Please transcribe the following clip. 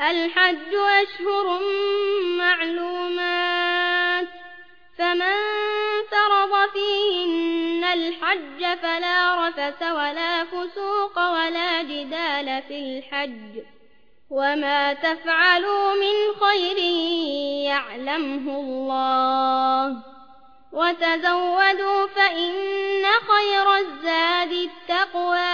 الحج أشهر معلومات. فمن فرض فيهن الحج فلا رفث ولا فسوق ولا جدال في الحج. وما تفعلوا من خير يعلمه الله. وتزودوا فإن خير الزاد التقوى.